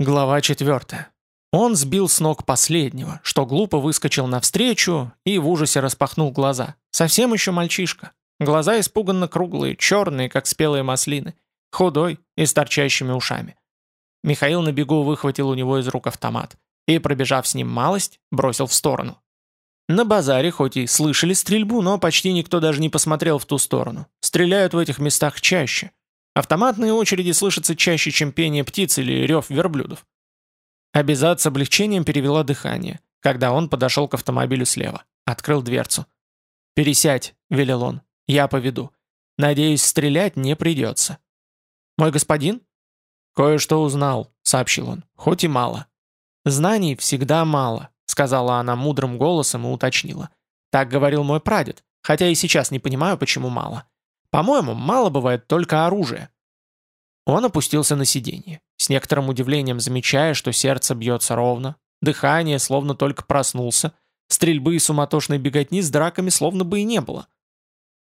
Глава 4. Он сбил с ног последнего, что глупо выскочил навстречу и в ужасе распахнул глаза. Совсем еще мальчишка. Глаза испуганно круглые, черные, как спелые маслины. Худой и с торчащими ушами. Михаил на бегу выхватил у него из рук автомат и, пробежав с ним малость, бросил в сторону. На базаре хоть и слышали стрельбу, но почти никто даже не посмотрел в ту сторону. Стреляют в этих местах чаще. Автоматные очереди слышатся чаще, чем пение птиц или рев верблюдов. Абизад с облегчением перевела дыхание, когда он подошел к автомобилю слева. Открыл дверцу. «Пересядь», — велел он. «Я поведу. Надеюсь, стрелять не придется». «Мой господин?» «Кое-что узнал», — сообщил он. «Хоть и мало». «Знаний всегда мало», — сказала она мудрым голосом и уточнила. «Так говорил мой прадед, хотя и сейчас не понимаю, почему мало. По-моему, мало бывает только оружия. Он опустился на сиденье, с некоторым удивлением замечая, что сердце бьется ровно, дыхание словно только проснулся, стрельбы и суматошной беготни с драками словно бы и не было.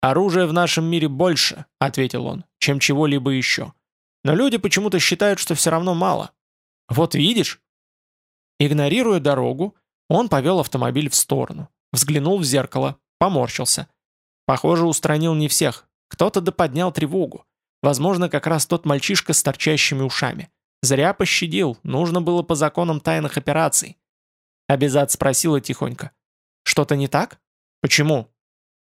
«Оружия в нашем мире больше», — ответил он, — «чем чего-либо еще. Но люди почему-то считают, что все равно мало. Вот видишь?» Игнорируя дорогу, он повел автомобиль в сторону, взглянул в зеркало, поморщился. Похоже, устранил не всех, кто-то доподнял тревогу. Возможно, как раз тот мальчишка с торчащими ушами. Зря пощадил, нужно было по законам тайных операций. Абизад спросила тихонько. «Что-то не так? Почему?»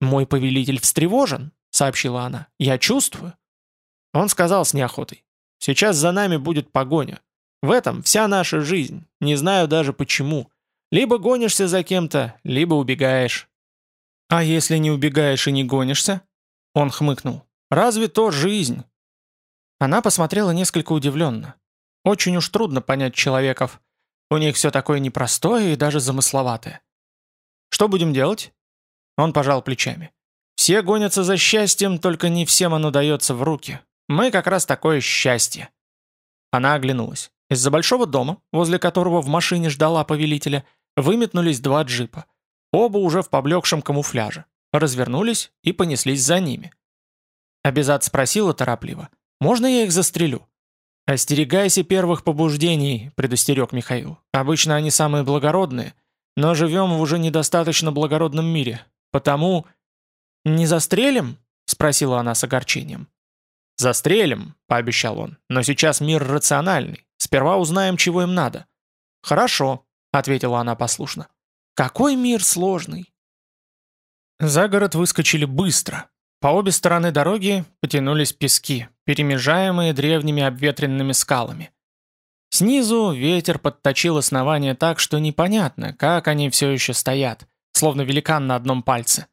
«Мой повелитель встревожен», — сообщила она. «Я чувствую». Он сказал с неохотой. «Сейчас за нами будет погоня. В этом вся наша жизнь. Не знаю даже почему. Либо гонишься за кем-то, либо убегаешь». «А если не убегаешь и не гонишься?» Он хмыкнул. «Разве то жизнь?» Она посмотрела несколько удивленно. Очень уж трудно понять человеков. У них все такое непростое и даже замысловатое. «Что будем делать?» Он пожал плечами. «Все гонятся за счастьем, только не всем оно дается в руки. Мы как раз такое счастье». Она оглянулась. Из-за большого дома, возле которого в машине ждала повелителя, выметнулись два джипа. Оба уже в поблекшем камуфляже развернулись и понеслись за ними. Абизад спросила торопливо, «Можно я их застрелю?» «Остерегайся первых побуждений», — предостерег Михаил. «Обычно они самые благородные, но живем в уже недостаточно благородном мире. Потому...» «Не застрелим?» — спросила она с огорчением. «Застрелим», — пообещал он, — «но сейчас мир рациональный. Сперва узнаем, чего им надо». «Хорошо», — ответила она послушно. «Какой мир сложный. За город выскочили быстро. По обе стороны дороги потянулись пески, перемежаемые древними обветренными скалами. Снизу ветер подточил основание так, что непонятно, как они все еще стоят, словно великан на одном пальце.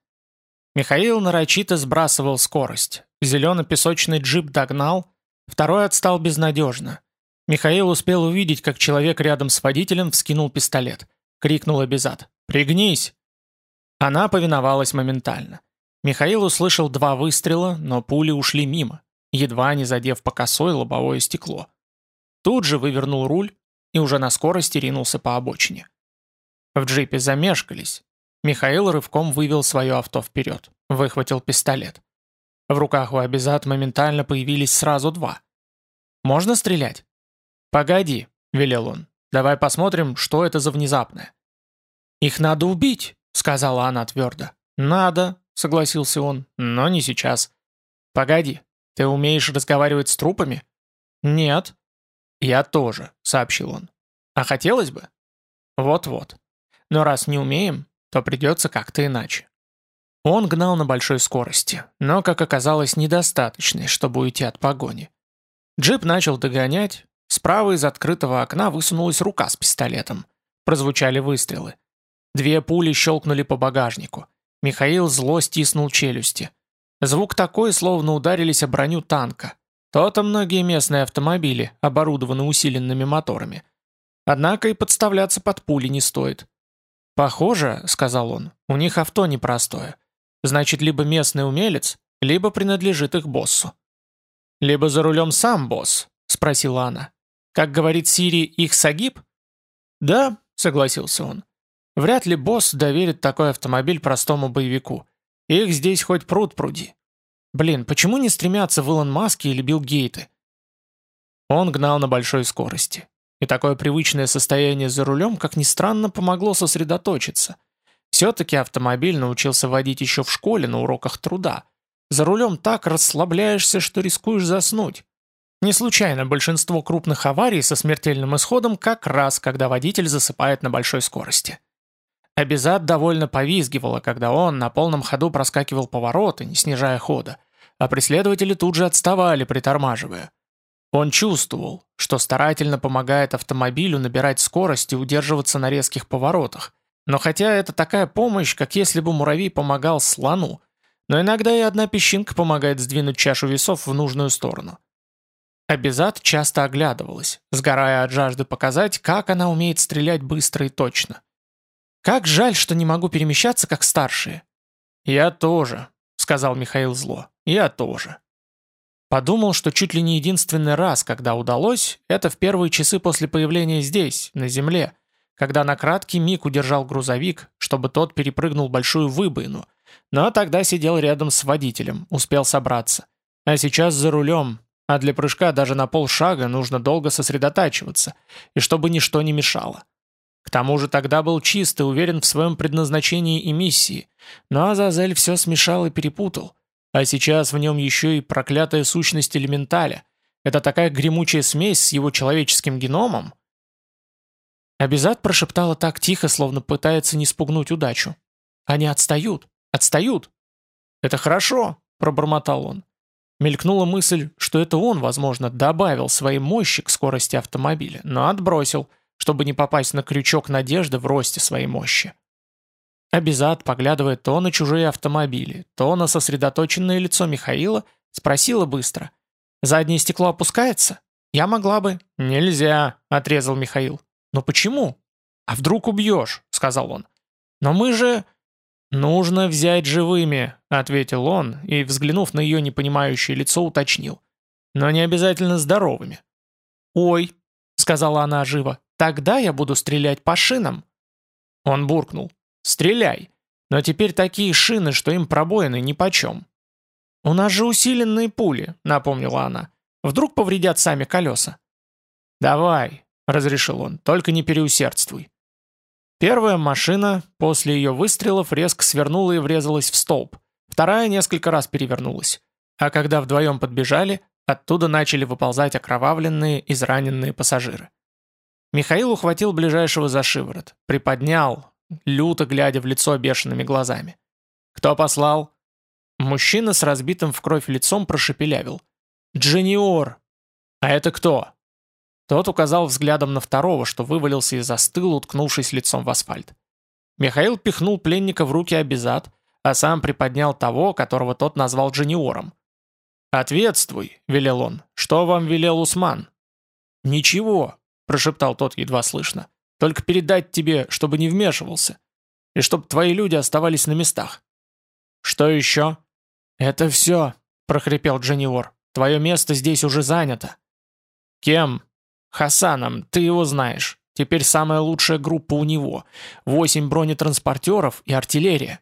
Михаил нарочито сбрасывал скорость. Зелено-песочный джип догнал, второй отстал безнадежно. Михаил успел увидеть, как человек рядом с водителем вскинул пистолет. Крикнул Абизад. «Пригнись!» Она повиновалась моментально. Михаил услышал два выстрела, но пули ушли мимо, едва не задев по косой лобовое стекло. Тут же вывернул руль и уже на скорости ринулся по обочине. В джипе замешкались. Михаил рывком вывел свое авто вперед, выхватил пистолет. В руках у Абизат моментально появились сразу два. «Можно стрелять?» «Погоди», — велел он. «Давай посмотрим, что это за внезапное». «Их надо убить», — сказала она твердо. «Надо», — согласился он, — «но не сейчас». «Погоди, ты умеешь разговаривать с трупами?» «Нет». «Я тоже», — сообщил он. «А хотелось бы?» «Вот-вот. Но раз не умеем, то придется как-то иначе». Он гнал на большой скорости, но, как оказалось, недостаточной, чтобы уйти от погони. Джип начал догонять, справа из открытого окна высунулась рука с пистолетом. Прозвучали выстрелы. Две пули щелкнули по багажнику. Михаил зло стиснул челюсти. Звук такой, словно ударились о броню танка. То-то многие местные автомобили оборудованы усиленными моторами. Однако и подставляться под пули не стоит. «Похоже», — сказал он, — «у них авто непростое. Значит, либо местный умелец, либо принадлежит их боссу». «Либо за рулем сам босс», — спросила она. «Как говорит Сири, их Сагиб?» «Да», — согласился он. Вряд ли босс доверит такой автомобиль простому боевику. Их здесь хоть пруд пруди. Блин, почему не стремятся в Илон Маски или Билл Гейты? Он гнал на большой скорости. и такое привычное состояние за рулем, как ни странно, помогло сосредоточиться. Все-таки автомобиль научился водить еще в школе на уроках труда. За рулем так расслабляешься, что рискуешь заснуть. Не случайно большинство крупных аварий со смертельным исходом как раз, когда водитель засыпает на большой скорости. Абизад довольно повизгивала, когда он на полном ходу проскакивал повороты, не снижая хода, а преследователи тут же отставали, притормаживая. Он чувствовал, что старательно помогает автомобилю набирать скорость и удерживаться на резких поворотах. Но хотя это такая помощь, как если бы муравей помогал слону, но иногда и одна песчинка помогает сдвинуть чашу весов в нужную сторону. Абизад часто оглядывалась, сгорая от жажды показать, как она умеет стрелять быстро и точно. «Как жаль, что не могу перемещаться, как старшие». «Я тоже», — сказал Михаил зло. «Я тоже». Подумал, что чуть ли не единственный раз, когда удалось, это в первые часы после появления здесь, на земле, когда на краткий миг удержал грузовик, чтобы тот перепрыгнул большую выбоину, но тогда сидел рядом с водителем, успел собраться. А сейчас за рулем, а для прыжка даже на полшага нужно долго сосредотачиваться, и чтобы ничто не мешало. Тому же тогда был чист и уверен в своем предназначении и миссии, но Азазель все смешал и перепутал. А сейчас в нем еще и проклятая сущность элементаля. Это такая гремучая смесь с его человеческим геномом. Абизад прошептала так тихо, словно пытается не спугнуть удачу. «Они отстают! Отстают!» «Это хорошо!» – пробормотал он. Мелькнула мысль, что это он, возможно, добавил своей мощи к скорости автомобиля, но отбросил, чтобы не попасть на крючок надежды в росте своей мощи. Абизад, поглядывая то на чужие автомобили, то на сосредоточенное лицо Михаила, спросила быстро. «Заднее стекло опускается? Я могла бы...» «Нельзя», — отрезал Михаил. «Но почему?» «А вдруг убьешь?» — сказал он. «Но мы же...» «Нужно взять живыми», — ответил он и, взглянув на ее непонимающее лицо, уточнил. «Но не обязательно здоровыми». «Ой», — сказала она живо, — «тогда я буду стрелять по шинам». Он буркнул. Стреляй. Но теперь такие шины, что им пробоины нипочем. «У нас же усиленные пули», — напомнила она. «Вдруг повредят сами колеса?» «Давай», — разрешил он, — «только не переусердствуй». Первая машина после ее выстрелов резко свернула и врезалась в столб. Вторая несколько раз перевернулась. А когда вдвоем подбежали, оттуда начали выползать окровавленные, израненные пассажиры. Михаил ухватил ближайшего за шиворот, приподнял, люто глядя в лицо бешеными глазами. «Кто послал?» Мужчина с разбитым в кровь лицом прошепелявил. «Джениор!» «А это кто?» Тот указал взглядом на второго, что вывалился и застыл, уткнувшись лицом в асфальт. Михаил пихнул пленника в руки обезад, а сам приподнял того, которого тот назвал джуниором. «Ответствуй», — велел он, — «что вам велел Усман?» «Ничего», — прошептал тот едва слышно. Только передать тебе, чтобы не вмешивался. И чтобы твои люди оставались на местах. Что еще? Это все, прохрипел Джаниор. Твое место здесь уже занято. Кем? Хасаном, ты его знаешь. Теперь самая лучшая группа у него. Восемь бронетранспортеров и артиллерия.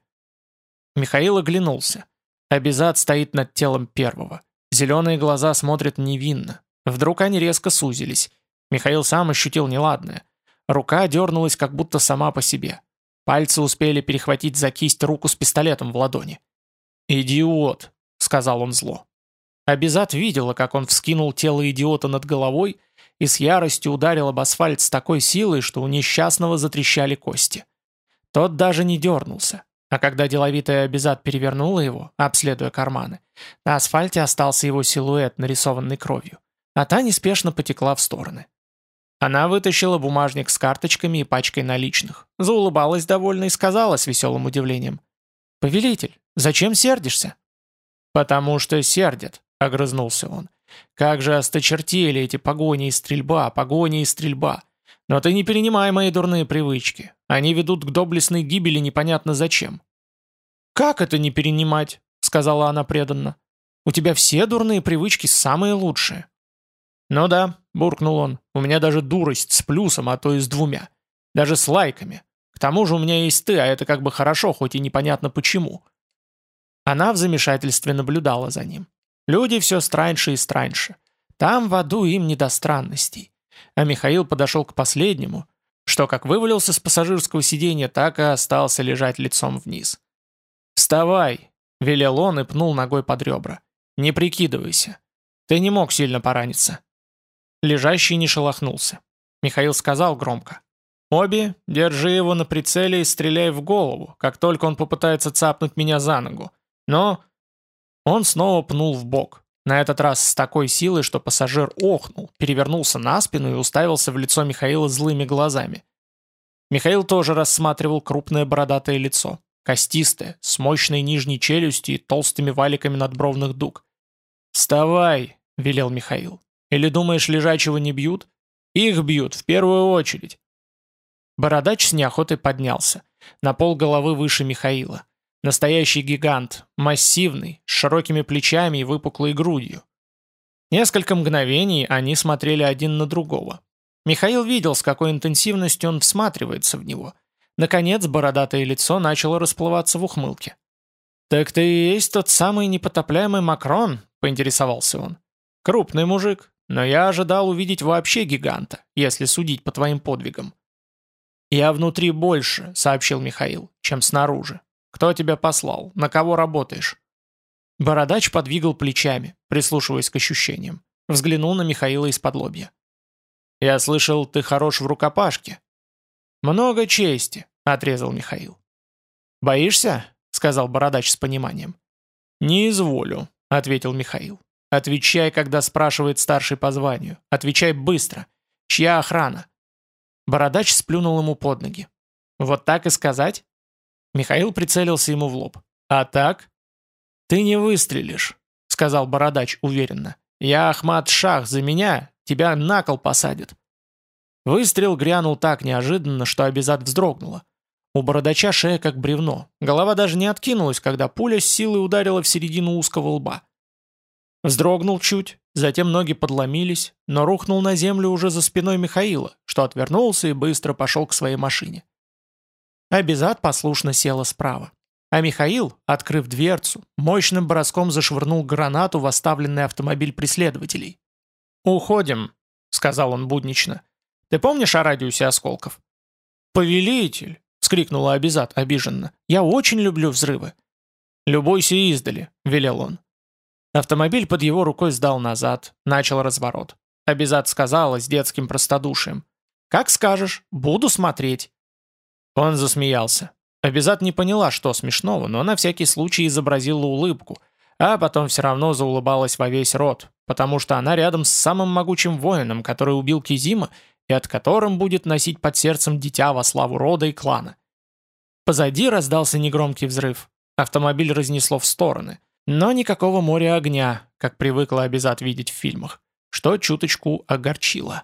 Михаил оглянулся. Абизад стоит над телом первого. Зеленые глаза смотрят невинно. Вдруг они резко сузились. Михаил сам ощутил неладное. Рука дернулась как будто сама по себе. Пальцы успели перехватить за кисть руку с пистолетом в ладони. «Идиот!» — сказал он зло. Абизат видела, как он вскинул тело идиота над головой и с яростью ударил об асфальт с такой силой, что у несчастного затрещали кости. Тот даже не дернулся, а когда деловитая Абизат перевернула его, обследуя карманы, на асфальте остался его силуэт, нарисованный кровью, а та неспешно потекла в стороны. Она вытащила бумажник с карточками и пачкой наличных, заулыбалась довольно и сказала с веселым удивлением. «Повелитель, зачем сердишься?» «Потому что сердят», — огрызнулся он. «Как же осточертели эти погони и стрельба, погони и стрельба. Но ты не перенимай мои дурные привычки. Они ведут к доблестной гибели непонятно зачем». «Как это не перенимать?» — сказала она преданно. «У тебя все дурные привычки самые лучшие». «Ну да», — буркнул он, — «у меня даже дурость с плюсом, а то и с двумя. Даже с лайками. К тому же у меня есть ты, а это как бы хорошо, хоть и непонятно почему». Она в замешательстве наблюдала за ним. Люди все страньше и страньше. Там в аду им не до странностей. а Михаил подошел к последнему, что как вывалился с пассажирского сиденья, так и остался лежать лицом вниз. «Вставай!» — велел он и пнул ногой под ребра. «Не прикидывайся. Ты не мог сильно пораниться». Лежащий не шелохнулся. Михаил сказал громко. «Оби, держи его на прицеле и стреляй в голову, как только он попытается цапнуть меня за ногу. Но...» Он снова пнул в бок. На этот раз с такой силой, что пассажир охнул, перевернулся на спину и уставился в лицо Михаила злыми глазами. Михаил тоже рассматривал крупное бородатое лицо, костистое, с мощной нижней челюстью и толстыми валиками надбровных дуг. «Вставай!» — велел Михаил. «Или думаешь, лежачего не бьют? Их бьют, в первую очередь!» Бородач с неохотой поднялся, на пол головы выше Михаила. Настоящий гигант, массивный, с широкими плечами и выпуклой грудью. Несколько мгновений они смотрели один на другого. Михаил видел, с какой интенсивностью он всматривается в него. Наконец, бородатое лицо начало расплываться в ухмылке. «Так ты и есть тот самый непотопляемый Макрон?» — поинтересовался он. «Крупный мужик, но я ожидал увидеть вообще гиганта, если судить по твоим подвигам». «Я внутри больше», — сообщил Михаил, — «чем снаружи. Кто тебя послал? На кого работаешь?» Бородач подвигал плечами, прислушиваясь к ощущениям. Взглянул на Михаила из-под лобья. «Я слышал, ты хорош в рукопашке». «Много чести», — отрезал Михаил. «Боишься?» — сказал Бородач с пониманием. «Не изволю», — ответил Михаил. «Отвечай, когда спрашивает старший по званию. Отвечай быстро. Чья охрана?» Бородач сплюнул ему под ноги. «Вот так и сказать?» Михаил прицелился ему в лоб. «А так?» «Ты не выстрелишь», — сказал Бородач уверенно. «Я Ахмад Шах, за меня тебя на кол посадят». Выстрел грянул так неожиданно, что Абизад вздрогнула. У Бородача шея как бревно. Голова даже не откинулась, когда пуля с силой ударила в середину узкого лба. Вздрогнул чуть, затем ноги подломились, но рухнул на землю уже за спиной Михаила, что отвернулся и быстро пошел к своей машине. Абизад послушно села справа. А Михаил, открыв дверцу, мощным броском зашвырнул гранату в оставленный автомобиль преследователей. «Уходим», — сказал он буднично. «Ты помнишь о радиусе осколков?» «Повелитель!» — вскрикнула Абизад обиженно. «Я очень люблю взрывы». «Любойся издали», — велел он. Автомобиль под его рукой сдал назад, начал разворот. Абизад сказала с детским простодушием. «Как скажешь, буду смотреть». Он засмеялся. Абизат не поняла, что смешного, но на всякий случай изобразила улыбку, а потом все равно заулыбалась во весь рот, потому что она рядом с самым могучим воином, который убил Кизима и от которым будет носить под сердцем дитя во славу рода и клана. Позади раздался негромкий взрыв. Автомобиль разнесло в стороны. Но никакого моря огня, как привыкла Абизат видеть в фильмах, что чуточку огорчило.